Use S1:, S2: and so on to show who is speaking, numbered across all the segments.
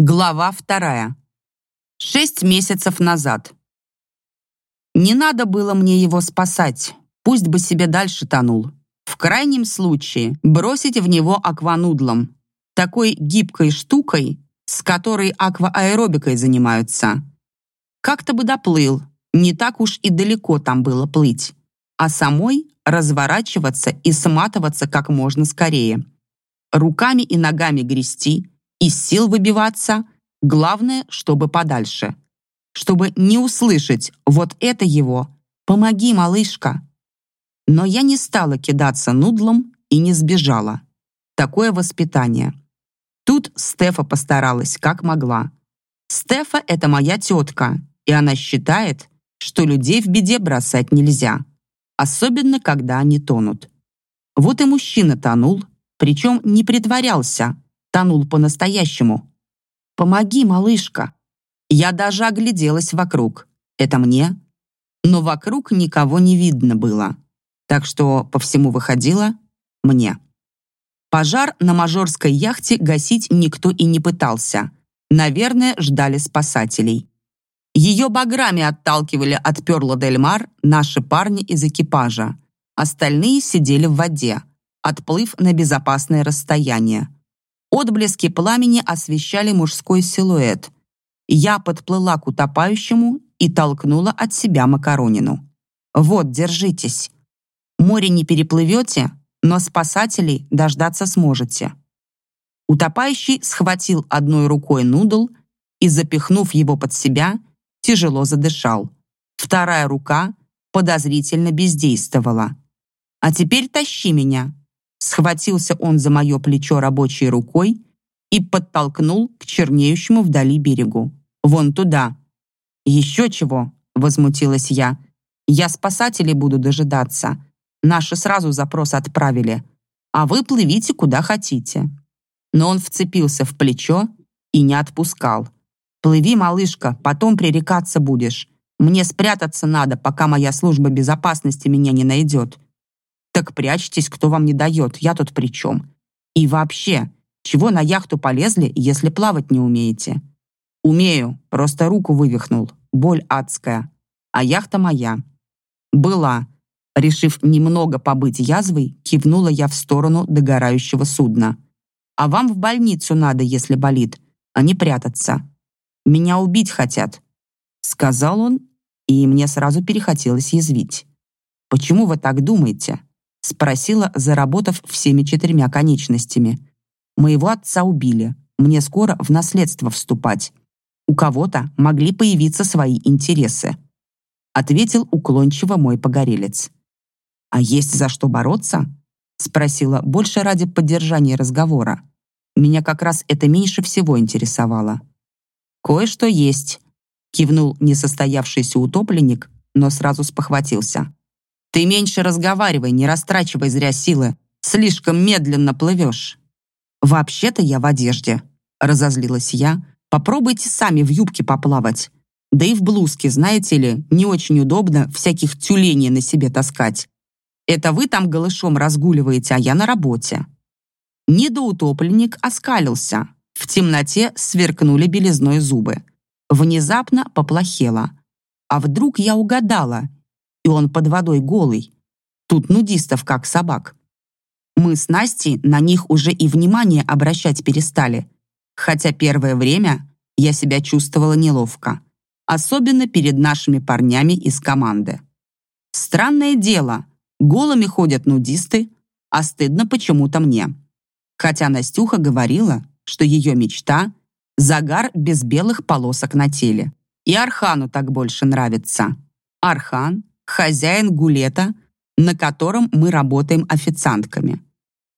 S1: Глава вторая. Шесть месяцев назад. Не надо было мне его спасать, пусть бы себе дальше тонул. В крайнем случае бросить в него акванудлом, такой гибкой штукой, с которой аквааэробикой занимаются. Как-то бы доплыл, не так уж и далеко там было плыть, а самой разворачиваться и сматываться как можно скорее. Руками и ногами грести — из сил выбиваться, главное, чтобы подальше. Чтобы не услышать «вот это его», «помоги, малышка». Но я не стала кидаться нудлом и не сбежала. Такое воспитание. Тут Стефа постаралась, как могла. Стефа — это моя тетка, и она считает, что людей в беде бросать нельзя, особенно когда они тонут. Вот и мужчина тонул, причем не притворялся, тонул по-настоящему. «Помоги, малышка!» Я даже огляделась вокруг. Это мне? Но вокруг никого не видно было. Так что по всему выходило мне. Пожар на мажорской яхте гасить никто и не пытался. Наверное, ждали спасателей. Ее баграми отталкивали от перла Дель Мар наши парни из экипажа. Остальные сидели в воде, отплыв на безопасное расстояние. Отблески пламени освещали мужской силуэт. Я подплыла к утопающему и толкнула от себя макаронину. «Вот, держитесь. Море не переплывете, но спасателей дождаться сможете». Утопающий схватил одной рукой нудл и, запихнув его под себя, тяжело задышал. Вторая рука подозрительно бездействовала. «А теперь тащи меня», Схватился он за мое плечо рабочей рукой и подтолкнул к чернеющему вдали берегу. «Вон туда». «Еще чего?» — возмутилась я. «Я спасателей буду дожидаться. Наши сразу запрос отправили. А вы плывите куда хотите». Но он вцепился в плечо и не отпускал. «Плыви, малышка, потом пререкаться будешь. Мне спрятаться надо, пока моя служба безопасности меня не найдет. Так прячьтесь, кто вам не дает, я тут при чем? И вообще, чего на яхту полезли, если плавать не умеете? Умею, просто руку вывихнул, боль адская. А яхта моя. Была. Решив немного побыть язвой, кивнула я в сторону догорающего судна. А вам в больницу надо, если болит, а не прятаться. Меня убить хотят. Сказал он, и мне сразу перехотелось язвить. Почему вы так думаете? Спросила, заработав всеми четырьмя конечностями. Моего отца убили. Мне скоро в наследство вступать. У кого-то могли появиться свои интересы. Ответил уклончиво мой погорелец. «А есть за что бороться?» Спросила больше ради поддержания разговора. Меня как раз это меньше всего интересовало. «Кое-что есть», — кивнул несостоявшийся утопленник, но сразу спохватился. Ты меньше разговаривай, не растрачивай зря силы. Слишком медленно плывешь. Вообще-то я в одежде, разозлилась я. Попробуйте сами в юбке поплавать. Да и в блузке, знаете ли, не очень удобно всяких тюленей на себе таскать. Это вы там голышом разгуливаете, а я на работе. Недоутопленник оскалился. В темноте сверкнули белизной зубы. Внезапно поплохело. А вдруг я угадала, и он под водой голый. Тут нудистов как собак. Мы с Настей на них уже и внимание обращать перестали, хотя первое время я себя чувствовала неловко, особенно перед нашими парнями из команды. Странное дело, голыми ходят нудисты, а стыдно почему-то мне. Хотя Настюха говорила, что ее мечта — загар без белых полосок на теле. И Архану так больше нравится. Архан хозяин гулета, на котором мы работаем официантками.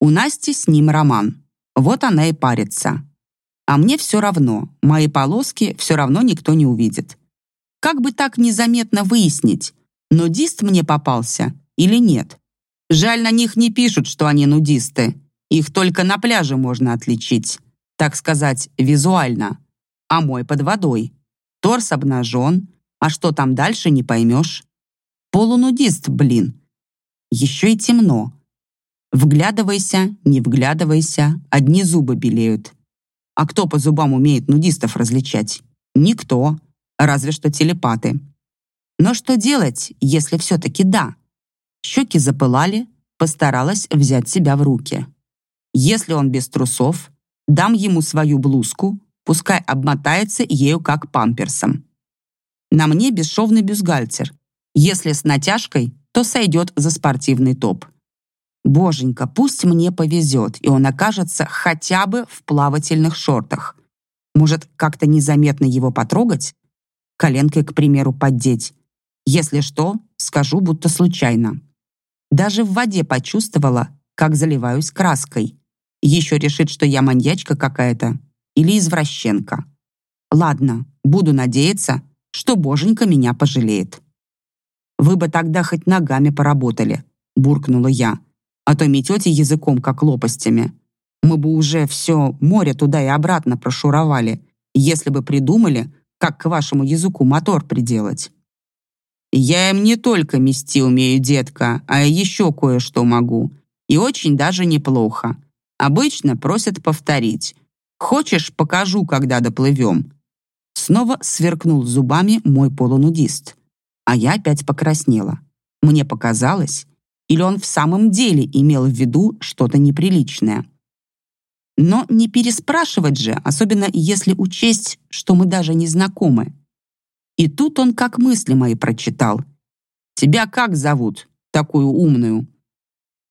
S1: У Насти с ним роман. Вот она и парится. А мне все равно, мои полоски все равно никто не увидит. Как бы так незаметно выяснить, нудист мне попался или нет? Жаль, на них не пишут, что они нудисты. Их только на пляже можно отличить. Так сказать, визуально. А мой под водой. Торс обнажен, а что там дальше, не поймешь. Полунудист, блин. Еще и темно. Вглядывайся, не вглядывайся, одни зубы белеют. А кто по зубам умеет нудистов различать? Никто, разве что телепаты. Но что делать, если все-таки да? Щеки запылали, постаралась взять себя в руки. Если он без трусов, дам ему свою блузку, пускай обмотается ею как памперсом. На мне бесшовный бюстгальтер. Если с натяжкой, то сойдет за спортивный топ. Боженька, пусть мне повезет, и он окажется хотя бы в плавательных шортах. Может, как-то незаметно его потрогать? Коленкой, к примеру, поддеть. Если что, скажу, будто случайно. Даже в воде почувствовала, как заливаюсь краской. Еще решит, что я маньячка какая-то или извращенка. Ладно, буду надеяться, что боженька меня пожалеет. «Вы бы тогда хоть ногами поработали», — буркнула я а то метете языком, как лопастями. Мы бы уже все море туда и обратно прошуровали, если бы придумали, как к вашему языку мотор приделать. Я им не только мести умею, детка, а еще кое-что могу. И очень даже неплохо. Обычно просят повторить. Хочешь, покажу, когда доплывем. Снова сверкнул зубами мой полунудист. А я опять покраснела. Мне показалось, или он в самом деле имел в виду что-то неприличное. Но не переспрашивать же, особенно если учесть, что мы даже не знакомы. И тут он как мысли мои прочитал. «Тебя как зовут, такую умную?»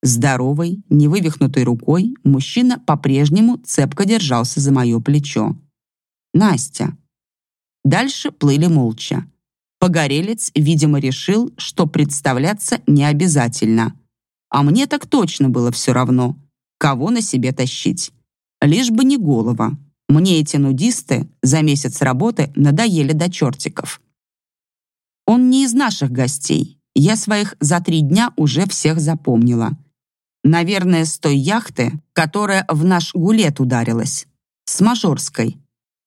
S1: Здоровой, невывихнутой рукой мужчина по-прежнему цепко держался за мое плечо. «Настя». Дальше плыли молча. Погорелец, видимо, решил, что представляться не обязательно. А мне так точно было все равно, кого на себе тащить. Лишь бы не голова. Мне эти нудисты за месяц работы надоели до чертиков. Он не из наших гостей. Я своих за три дня уже всех запомнила. Наверное, с той яхты, которая в наш гулет ударилась. С Мажорской.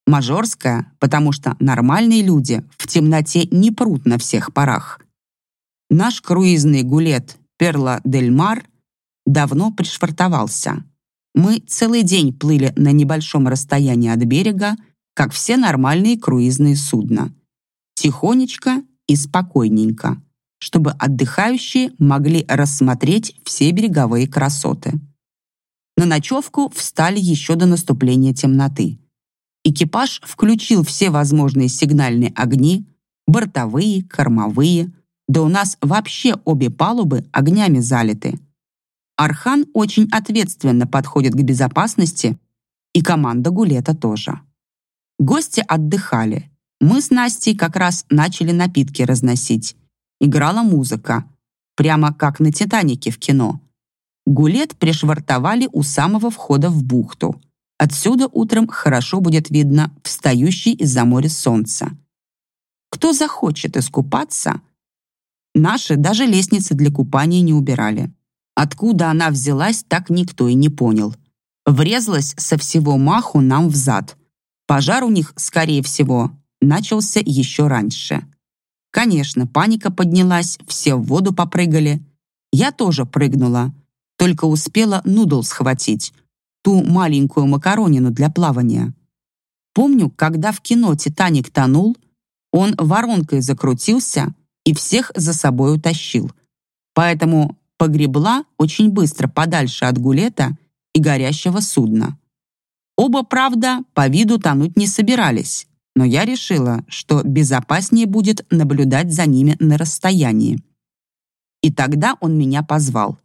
S1: Мажорская, потому что нормальные люди в темноте не прут на всех парах. Наш круизный гулет Перла дель Мар давно пришвартовался. Мы целый день плыли на небольшом расстоянии от берега, как все нормальные круизные судна. Тихонечко и спокойненько, чтобы отдыхающие могли рассмотреть все береговые красоты. На ночевку встали еще до наступления темноты. Экипаж включил все возможные сигнальные огни, бортовые, кормовые, да у нас вообще обе палубы огнями залиты. Архан очень ответственно подходит к безопасности, и команда Гулета тоже. Гости отдыхали. Мы с Настей как раз начали напитки разносить. Играла музыка, прямо как на «Титанике» в кино. Гулет пришвартовали у самого входа в бухту — Отсюда утром хорошо будет видно встающий из-за моря солнце. Кто захочет искупаться, наши даже лестницы для купания не убирали. Откуда она взялась, так никто и не понял. Врезалась со всего маху нам в зад. Пожар у них, скорее всего, начался еще раньше. Конечно, паника поднялась, все в воду попрыгали. Я тоже прыгнула, только успела нудл схватить, ту маленькую макаронину для плавания. Помню, когда в кино «Титаник» тонул, он воронкой закрутился и всех за собой утащил. Поэтому погребла очень быстро подальше от гулета и горящего судна. Оба, правда, по виду тонуть не собирались, но я решила, что безопаснее будет наблюдать за ними на расстоянии. И тогда он меня позвал.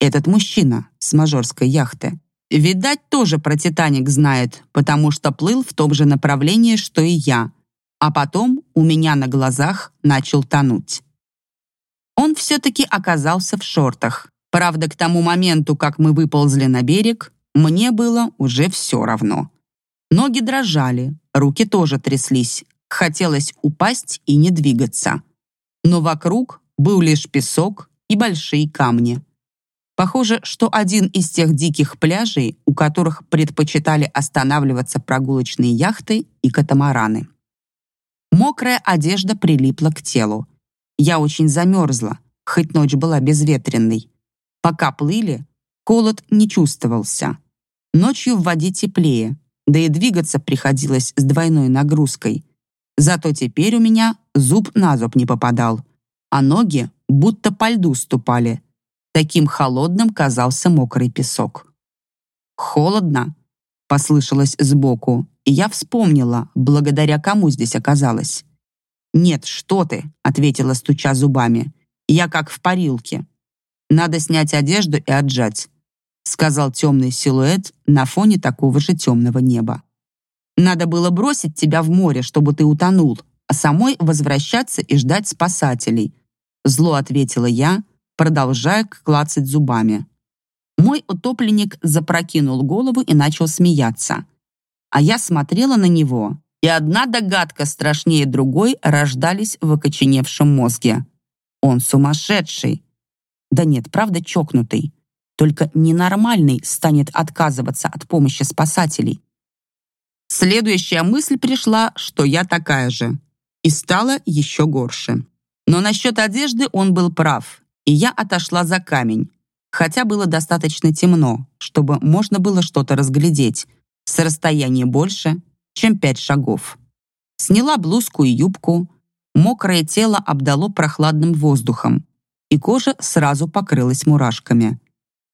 S1: Этот мужчина с мажорской яхты. Видать, тоже про «Титаник» знает, потому что плыл в том же направлении, что и я. А потом у меня на глазах начал тонуть. Он все-таки оказался в шортах. Правда, к тому моменту, как мы выползли на берег, мне было уже все равно. Ноги дрожали, руки тоже тряслись. Хотелось упасть и не двигаться. Но вокруг был лишь песок и большие камни. Похоже, что один из тех диких пляжей, у которых предпочитали останавливаться прогулочные яхты и катамараны. Мокрая одежда прилипла к телу. Я очень замерзла, хоть ночь была безветренной. Пока плыли, холод не чувствовался. Ночью в воде теплее, да и двигаться приходилось с двойной нагрузкой. Зато теперь у меня зуб на зуб не попадал, а ноги будто по льду ступали. Таким холодным казался мокрый песок. «Холодно», — послышалось сбоку, и я вспомнила, благодаря кому здесь оказалась. «Нет, что ты», — ответила, стуча зубами. «Я как в парилке. Надо снять одежду и отжать», — сказал темный силуэт на фоне такого же темного неба. «Надо было бросить тебя в море, чтобы ты утонул, а самой возвращаться и ждать спасателей», — зло ответила я, продолжая клацать зубами. Мой утопленник запрокинул голову и начал смеяться. А я смотрела на него, и одна догадка страшнее другой рождались в окоченевшем мозге. Он сумасшедший. Да нет, правда чокнутый. Только ненормальный станет отказываться от помощи спасателей. Следующая мысль пришла, что я такая же. И стало еще горше. Но насчет одежды он был прав, и я отошла за камень, хотя было достаточно темно, чтобы можно было что-то разглядеть, с расстояния больше, чем пять шагов. Сняла блузку и юбку, мокрое тело обдало прохладным воздухом, и кожа сразу покрылась мурашками.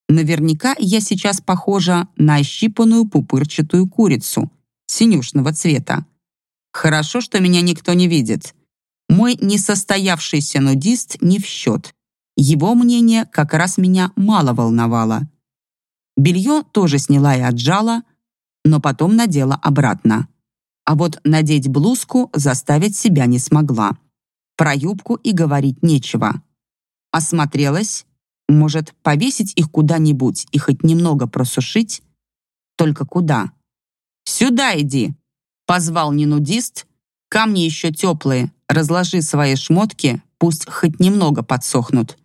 S1: Наверняка я сейчас похожа на ощипанную пупырчатую курицу синюшного цвета. Хорошо, что меня никто не видит. Мой несостоявшийся нудист не в счет. Его мнение как раз меня мало волновало. Белье тоже сняла и отжала, но потом надела обратно. А вот надеть блузку заставить себя не смогла. Про юбку и говорить нечего. Осмотрелась. Может, повесить их куда-нибудь и хоть немного просушить? Только куда? «Сюда иди!» — позвал ненудист. «Камни еще теплые. Разложи свои шмотки, пусть хоть немного подсохнут.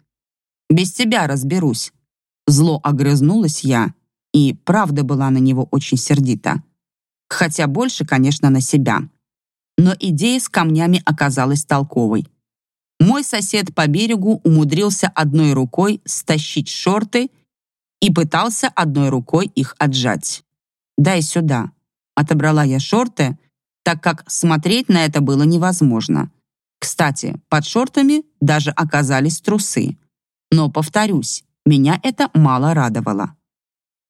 S1: Без тебя разберусь». Зло огрызнулась я, и правда была на него очень сердита. Хотя больше, конечно, на себя. Но идея с камнями оказалась толковой. Мой сосед по берегу умудрился одной рукой стащить шорты и пытался одной рукой их отжать. «Дай сюда». Отобрала я шорты, так как смотреть на это было невозможно. Кстати, под шортами даже оказались трусы. Но, повторюсь, меня это мало радовало.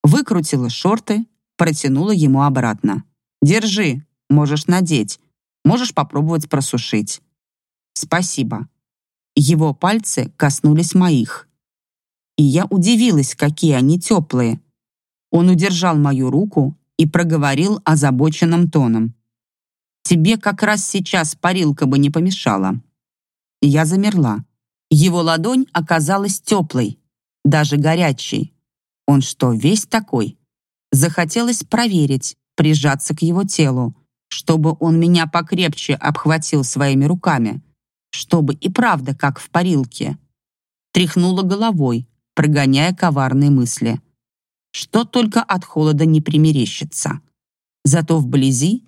S1: Выкрутила шорты, протянула ему обратно. «Держи, можешь надеть, можешь попробовать просушить». «Спасибо». Его пальцы коснулись моих. И я удивилась, какие они теплые. Он удержал мою руку и проговорил озабоченным тоном. «Тебе как раз сейчас парилка бы не помешала». Я замерла. Его ладонь оказалась теплой, даже горячей. Он что, весь такой? Захотелось проверить, прижаться к его телу, чтобы он меня покрепче обхватил своими руками, чтобы и правда как в парилке. Тряхнула головой, прогоняя коварные мысли. Что только от холода не примерещится. Зато вблизи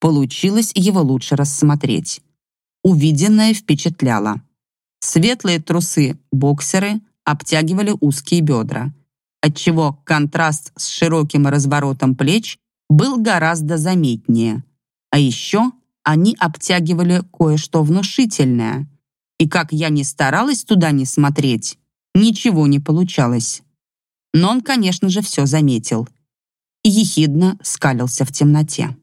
S1: получилось его лучше рассмотреть. Увиденное впечатляло. Светлые трусы-боксеры обтягивали узкие бедра, отчего контраст с широким разворотом плеч был гораздо заметнее. А еще они обтягивали кое-что внушительное. И как я ни старалась туда не смотреть, ничего не получалось. Но он, конечно же, все заметил. И ехидно скалился в темноте.